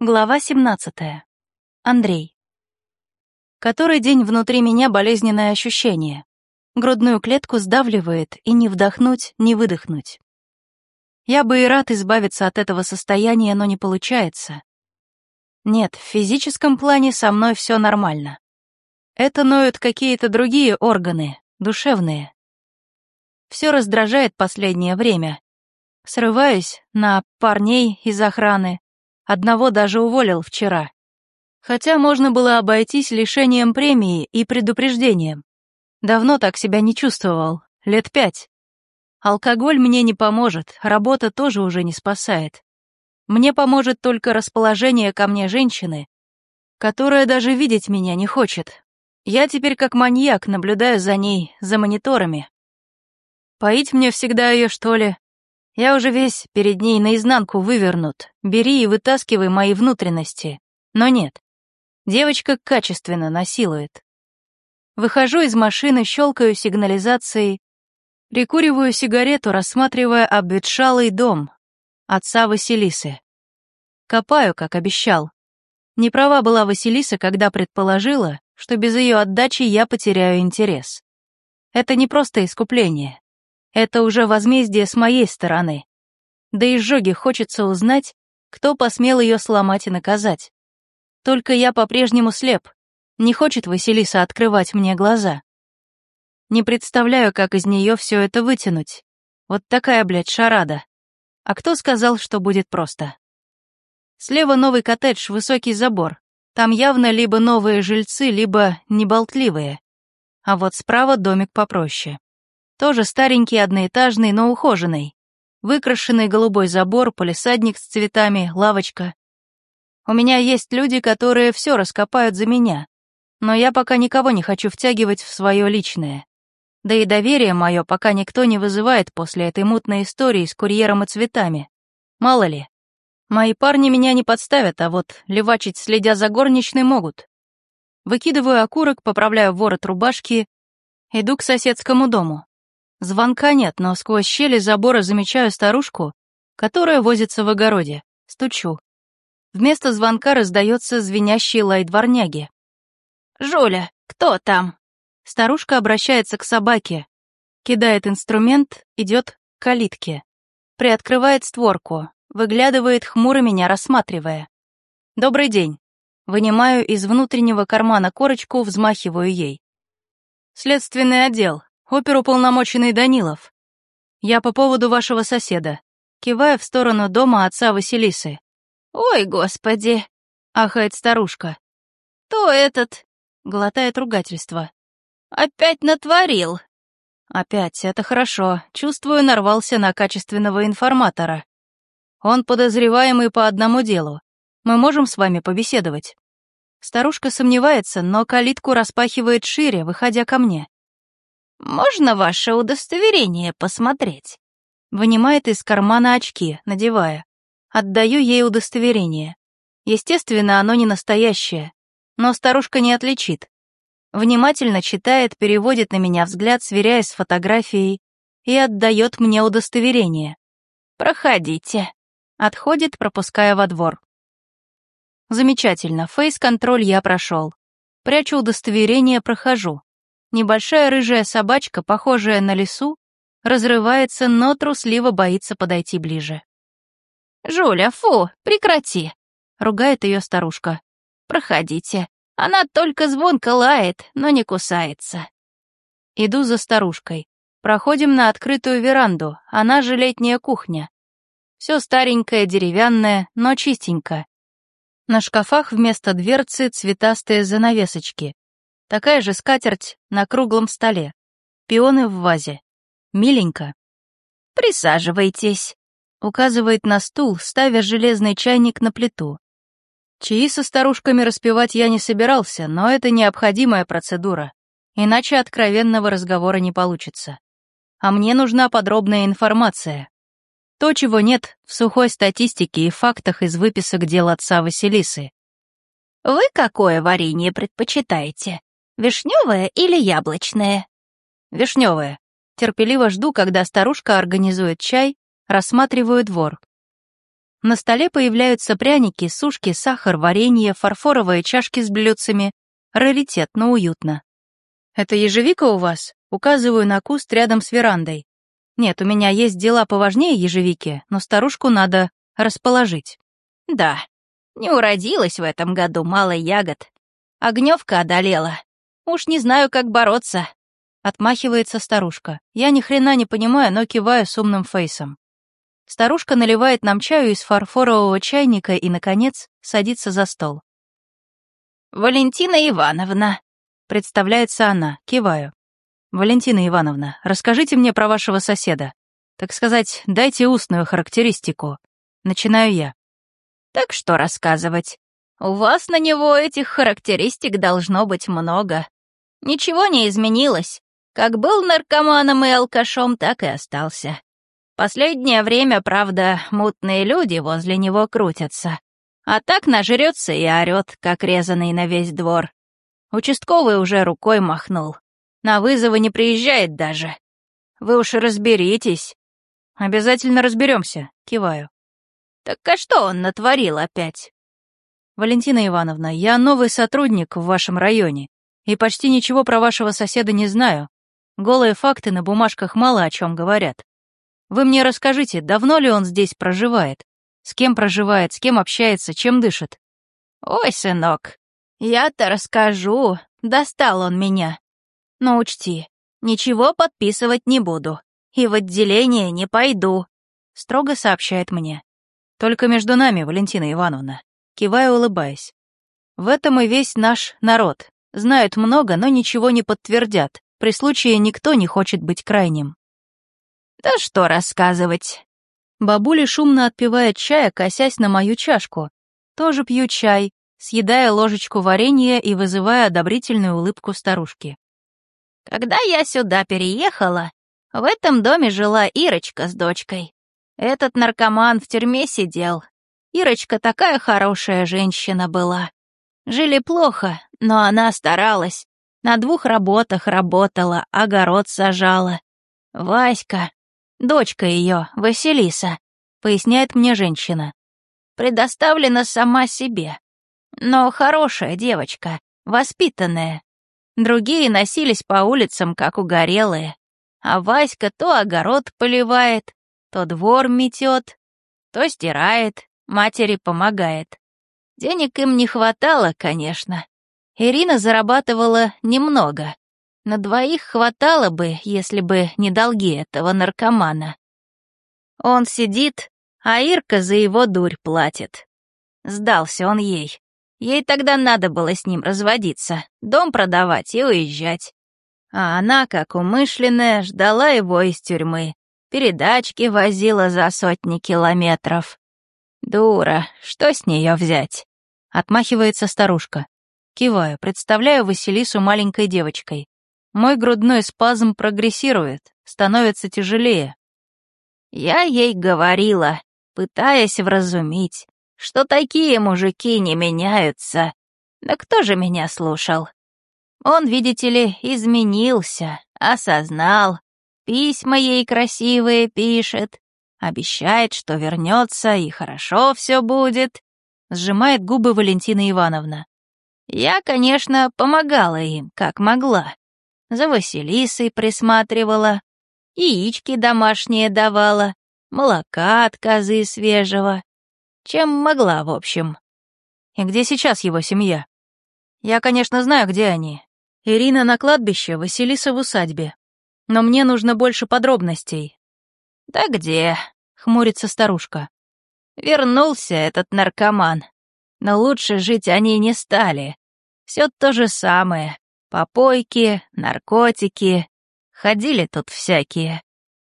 Глава 17. Андрей. Который день внутри меня болезненное ощущение. Грудную клетку сдавливает, и не вдохнуть, не выдохнуть. Я бы и рад избавиться от этого состояния, но не получается. Нет, в физическом плане со мной все нормально. Это ноют какие-то другие органы, душевные. Все раздражает последнее время. Срываюсь на парней из охраны, Одного даже уволил вчера. Хотя можно было обойтись лишением премии и предупреждением. Давно так себя не чувствовал, лет пять. Алкоголь мне не поможет, работа тоже уже не спасает. Мне поможет только расположение ко мне женщины, которая даже видеть меня не хочет. Я теперь как маньяк наблюдаю за ней, за мониторами. Поить мне всегда ее, что ли? Я уже весь перед ней наизнанку вывернут. Бери и вытаскивай мои внутренности. Но нет. Девочка качественно насилует. Выхожу из машины, щелкаю сигнализацией, прикуриваю сигарету, рассматривая обветшалый дом отца Василисы. Копаю, как обещал. Не права была Василиса, когда предположила, что без ее отдачи я потеряю интерес. Это не просто искупление. Это уже возмездие с моей стороны. Да и Жоге хочется узнать, кто посмел ее сломать и наказать. Только я по-прежнему слеп. Не хочет Василиса открывать мне глаза. Не представляю, как из нее все это вытянуть. Вот такая, блядь, шарада. А кто сказал, что будет просто? Слева новый коттедж, высокий забор. Там явно либо новые жильцы, либо неболтливые. А вот справа домик попроще. Тоже старенький, одноэтажный, но ухоженный. Выкрашенный голубой забор, полисадник с цветами, лавочка. У меня есть люди, которые все раскопают за меня. Но я пока никого не хочу втягивать в свое личное. Да и доверие мое пока никто не вызывает после этой мутной истории с курьером и цветами. Мало ли. Мои парни меня не подставят, а вот левачить, следя за горничной, могут. Выкидываю окурок, поправляю ворот рубашки, иду к соседскому дому. Звонка нет, но сквозь щели забора замечаю старушку, которая возится в огороде. Стучу. Вместо звонка раздается звенящий лай дворняги. «Жуля, кто там?» Старушка обращается к собаке, кидает инструмент, идет к калитке. Приоткрывает створку, выглядывает хмуро меня, рассматривая. «Добрый день». Вынимаю из внутреннего кармана корочку, взмахиваю ей. «Следственный отдел. Оперуполномоченный Данилов. Я по поводу вашего соседа. Кивая в сторону дома отца Василисы. «Ой, господи!» — ахает старушка. «То этот?» — глотает ругательство. «Опять натворил!» «Опять, это хорошо. Чувствую, нарвался на качественного информатора. Он подозреваемый по одному делу. Мы можем с вами побеседовать?» Старушка сомневается, но калитку распахивает шире, выходя ко мне. «Можно ваше удостоверение посмотреть?» Вынимает из кармана очки, надевая. Отдаю ей удостоверение. Естественно, оно не настоящее, но старушка не отличит. Внимательно читает, переводит на меня взгляд, сверяясь с фотографией, и отдает мне удостоверение. «Проходите». Отходит, пропуская во двор. Замечательно, фейс-контроль я прошел. Прячу удостоверение, прохожу. Небольшая рыжая собачка, похожая на лису, разрывается, но трусливо боится подойти ближе. «Жуля, фу, прекрати!» — ругает ее старушка. «Проходите. Она только звонко лает, но не кусается». Иду за старушкой. Проходим на открытую веранду, она же летняя кухня. Все старенькое, деревянное, но чистенько. На шкафах вместо дверцы цветастые занавесочки. Такая же скатерть на круглом столе. Пионы в вазе. Миленько. «Присаживайтесь», — указывает на стул, ставя железный чайник на плиту. Чаи со старушками распевать я не собирался, но это необходимая процедура, иначе откровенного разговора не получится. А мне нужна подробная информация. То, чего нет в сухой статистике и фактах из выписок дел отца Василисы. «Вы какое варенье предпочитаете?» Вишневое или яблочное? Вишневое. Терпеливо жду, когда старушка организует чай, рассматриваю двор. На столе появляются пряники, сушки, сахар, варенье, фарфоровые чашки с блюдцами. Раритет, но уютно. «Это ежевика у вас?» Указываю на куст рядом с верандой. Нет, у меня есть дела поважнее ежевики, но старушку надо расположить. Да, не уродилась в этом году мало ягод. Огневка одолела. Уж не знаю, как бороться. Отмахивается старушка. Я ни хрена не понимаю, но киваю с умным фейсом. Старушка наливает нам чаю из фарфорового чайника и, наконец, садится за стол. «Валентина Ивановна», — представляется она, киваю. «Валентина Ивановна, расскажите мне про вашего соседа. Так сказать, дайте устную характеристику. Начинаю я. Так что рассказывать? У вас на него этих характеристик должно быть много. Ничего не изменилось. Как был наркоманом и алкашом, так и остался. Последнее время, правда, мутные люди возле него крутятся. А так нажрется и орёт, как резанный на весь двор. Участковый уже рукой махнул. На вызовы не приезжает даже. Вы уж разберитесь. Обязательно разберемся, киваю. Так а что он натворил опять? Валентина Ивановна, я новый сотрудник в вашем районе и почти ничего про вашего соседа не знаю. Голые факты на бумажках мало о чем говорят. Вы мне расскажите, давно ли он здесь проживает? С кем проживает, с кем общается, чем дышит? Ой, сынок, я-то расскажу. Достал он меня. Но учти, ничего подписывать не буду. И в отделение не пойду, строго сообщает мне. Только между нами, Валентина Ивановна. Киваю, улыбаясь. В этом и весь наш народ. Знают много, но ничего не подтвердят. При случае никто не хочет быть крайним. Да что рассказывать. Бабуля шумно отпивает чая, косясь на мою чашку. Тоже пью чай, съедая ложечку варенья и вызывая одобрительную улыбку старушки. Когда я сюда переехала, в этом доме жила Ирочка с дочкой. Этот наркоман в тюрьме сидел. Ирочка такая хорошая женщина была. Жили плохо, но она старалась. На двух работах работала, огород сажала. Васька, Дочка ее, Василиса, поясняет мне женщина. Предоставлена сама себе. Но хорошая девочка, воспитанная. Другие носились по улицам, как угорелые. А Васька то огород поливает, то двор метет, то стирает, матери помогает. Денег им не хватало, конечно. Ирина зарабатывала немного, на двоих хватало бы, если бы не долги этого наркомана. Он сидит, а Ирка за его дурь платит. Сдался он ей. Ей тогда надо было с ним разводиться, дом продавать и уезжать. А она, как умышленная, ждала его из тюрьмы, передачки возила за сотни километров. Дура, что с нее взять? Отмахивается старушка. Киваю, представляю Василису маленькой девочкой. Мой грудной спазм прогрессирует, становится тяжелее. Я ей говорила, пытаясь вразумить, что такие мужики не меняются. Да кто же меня слушал? Он, видите ли, изменился, осознал, письма ей красивые пишет, обещает, что вернется и хорошо все будет, сжимает губы Валентина Ивановна. Я, конечно, помогала им, как могла за Василисой присматривала, яички домашние давала, молока от козы свежего. Чем могла, в общем. И где сейчас его семья? Я, конечно, знаю, где они. Ирина на кладбище, Василиса в усадьбе. Но мне нужно больше подробностей. «Да где?» — хмурится старушка. «Вернулся этот наркоман. Но лучше жить они не стали. Все то же самое. Попойки, наркотики. Ходили тут всякие.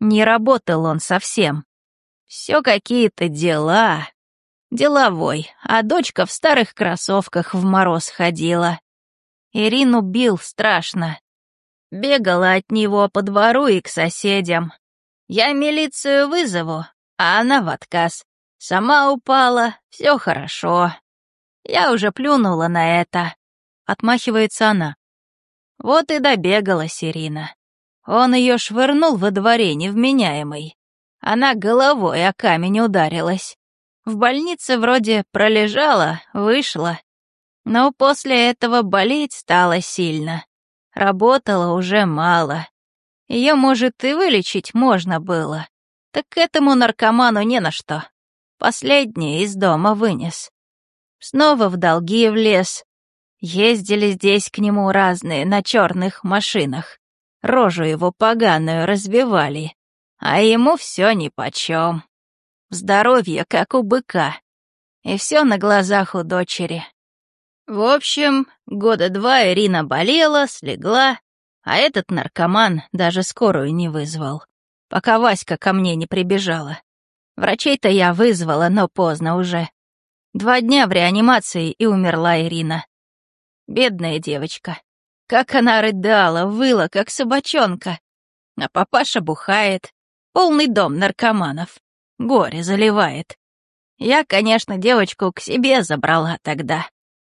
Не работал он совсем. Все какие-то дела. Деловой, а дочка в старых кроссовках в мороз ходила. Ирину бил страшно. Бегала от него по двору и к соседям. Я милицию вызову, а она в отказ. Сама упала, все хорошо. Я уже плюнула на это. Отмахивается она. Вот и добегалась Ирина. Он ее швырнул во дворе невменяемый. Она головой о камень ударилась. В больнице вроде пролежала, вышла. Но после этого болеть стало сильно. Работала уже мало. Ее, может, и вылечить можно было. Так этому наркоману не на что. Последний из дома вынес. Снова в долги влез. Ездили здесь к нему разные на черных машинах. Рожу его поганую разбивали. А ему все нипочем. Здоровье, как у быка. И все на глазах у дочери. В общем, года два Ирина болела, слегла, а этот наркоман даже скорую не вызвал, пока Васька ко мне не прибежала. Врачей-то я вызвала, но поздно уже. Два дня в реанимации и умерла Ирина. Бедная девочка. Как она рыдала, выла, как собачонка. А папаша бухает. Полный дом наркоманов. Горе заливает. Я, конечно, девочку к себе забрала тогда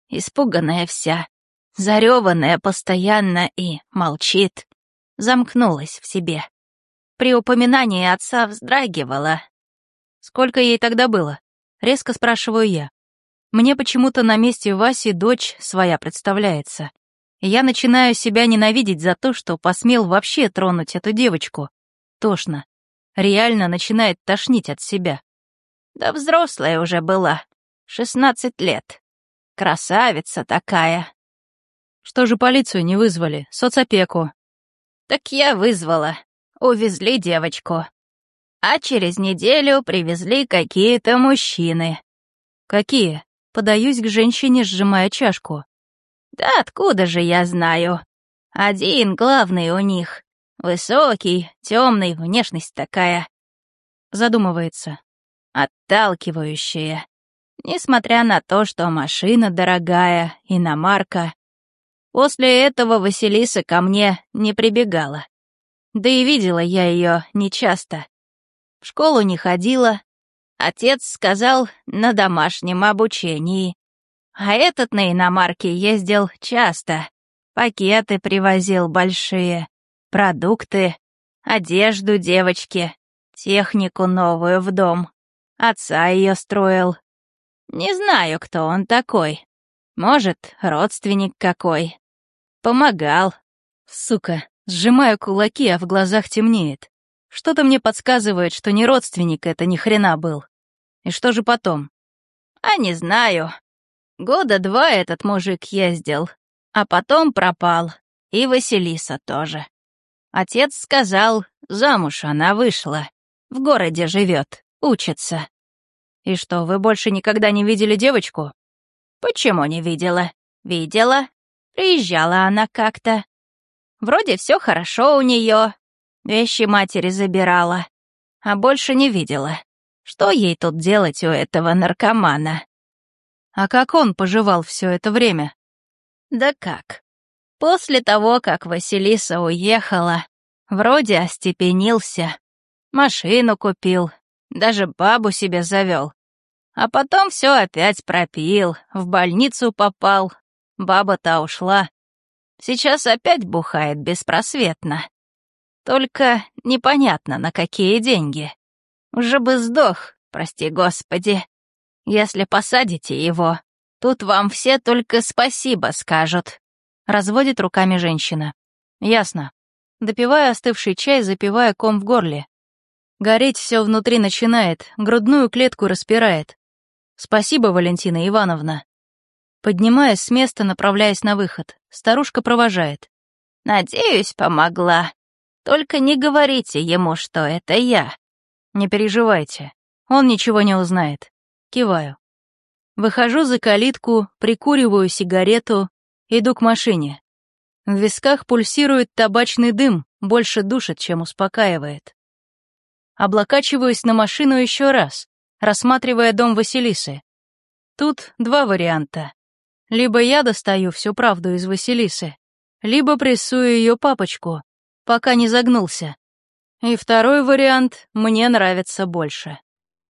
испуганная вся, зареванная постоянно и молчит, замкнулась в себе. При упоминании отца вздрагивала. «Сколько ей тогда было?» — резко спрашиваю я. Мне почему-то на месте Васи дочь своя представляется. я начинаю себя ненавидеть за то, что посмел вообще тронуть эту девочку. Тошно. Реально начинает тошнить от себя. Да взрослая уже была. Шестнадцать лет. Красавица такая. Что же полицию не вызвали? Соцопеку. Так я вызвала. Увезли девочку. А через неделю привезли какие-то мужчины. Какие? Подаюсь к женщине, сжимая чашку. Да откуда же я знаю? Один главный у них. Высокий, темный, внешность такая. Задумывается. Отталкивающая. Несмотря на то, что машина дорогая, иномарка. После этого Василиса ко мне не прибегала. Да и видела я ее нечасто. В школу не ходила. Отец сказал на домашнем обучении. А этот на иномарке ездил часто. Пакеты привозил большие, продукты, одежду девочке, технику новую в дом. Отца ее строил, не знаю, кто он такой. Может, родственник какой. Помогал. Сука, сжимаю кулаки, а в глазах темнеет. Что-то мне подсказывает, что не родственник это ни хрена был. И что же потом? А не знаю. Года два этот мужик ездил, а потом пропал. И Василиса тоже. Отец сказал, замуж она вышла. В городе живет, учится. «И что, вы больше никогда не видели девочку?» «Почему не видела?» «Видела. Приезжала она как-то. Вроде все хорошо у нее. Вещи матери забирала. А больше не видела. Что ей тут делать у этого наркомана?» «А как он поживал все это время?» «Да как. После того, как Василиса уехала, вроде остепенился. Машину купил, даже бабу себе завел. А потом все опять пропил, в больницу попал. Баба-то ушла. Сейчас опять бухает беспросветно. Только непонятно, на какие деньги. Уже бы сдох, прости господи. Если посадите его, тут вам все только спасибо скажут. Разводит руками женщина. Ясно. Допивая остывший чай, запивая ком в горле. Гореть все внутри начинает, грудную клетку распирает. Спасибо, Валентина Ивановна. Поднимаясь с места, направляясь на выход, старушка провожает. Надеюсь, помогла. Только не говорите ему, что это я. Не переживайте, он ничего не узнает. Киваю. Выхожу за калитку, прикуриваю сигарету, иду к машине. В висках пульсирует табачный дым, больше душит, чем успокаивает. Облокачиваюсь на машину еще раз, рассматривая дом Василисы. Тут два варианта. Либо я достаю всю правду из Василисы, либо прессую ее папочку, пока не загнулся. И второй вариант мне нравится больше.